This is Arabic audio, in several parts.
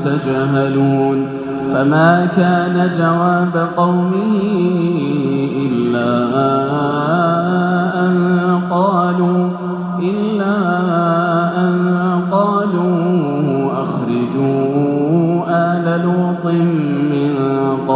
تجهلون فما كان جواب قومه إلا أن قالوا إلا أن قالوا أخرجوا آل لوط من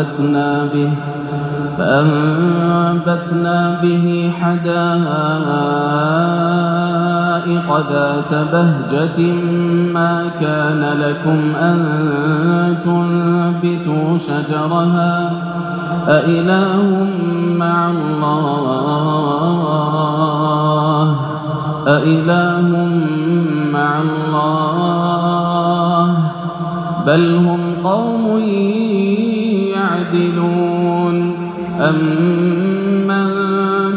فأنبتنا به فأنبتنا به حدائق ذات بهجة ما كان لكم أن تنبتوا شجرها أإله مع الله؟ أإله مع الله؟ بل هم أمن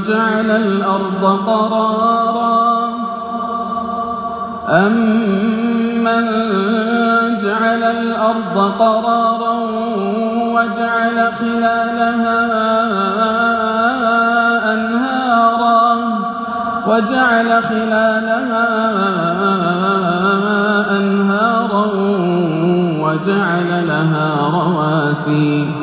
جعل الأرض قرارا أمن جعل الأرض قرارا وجعل خلالها أنهارا وجعل خلالها أنهارا وجعل لها رواسي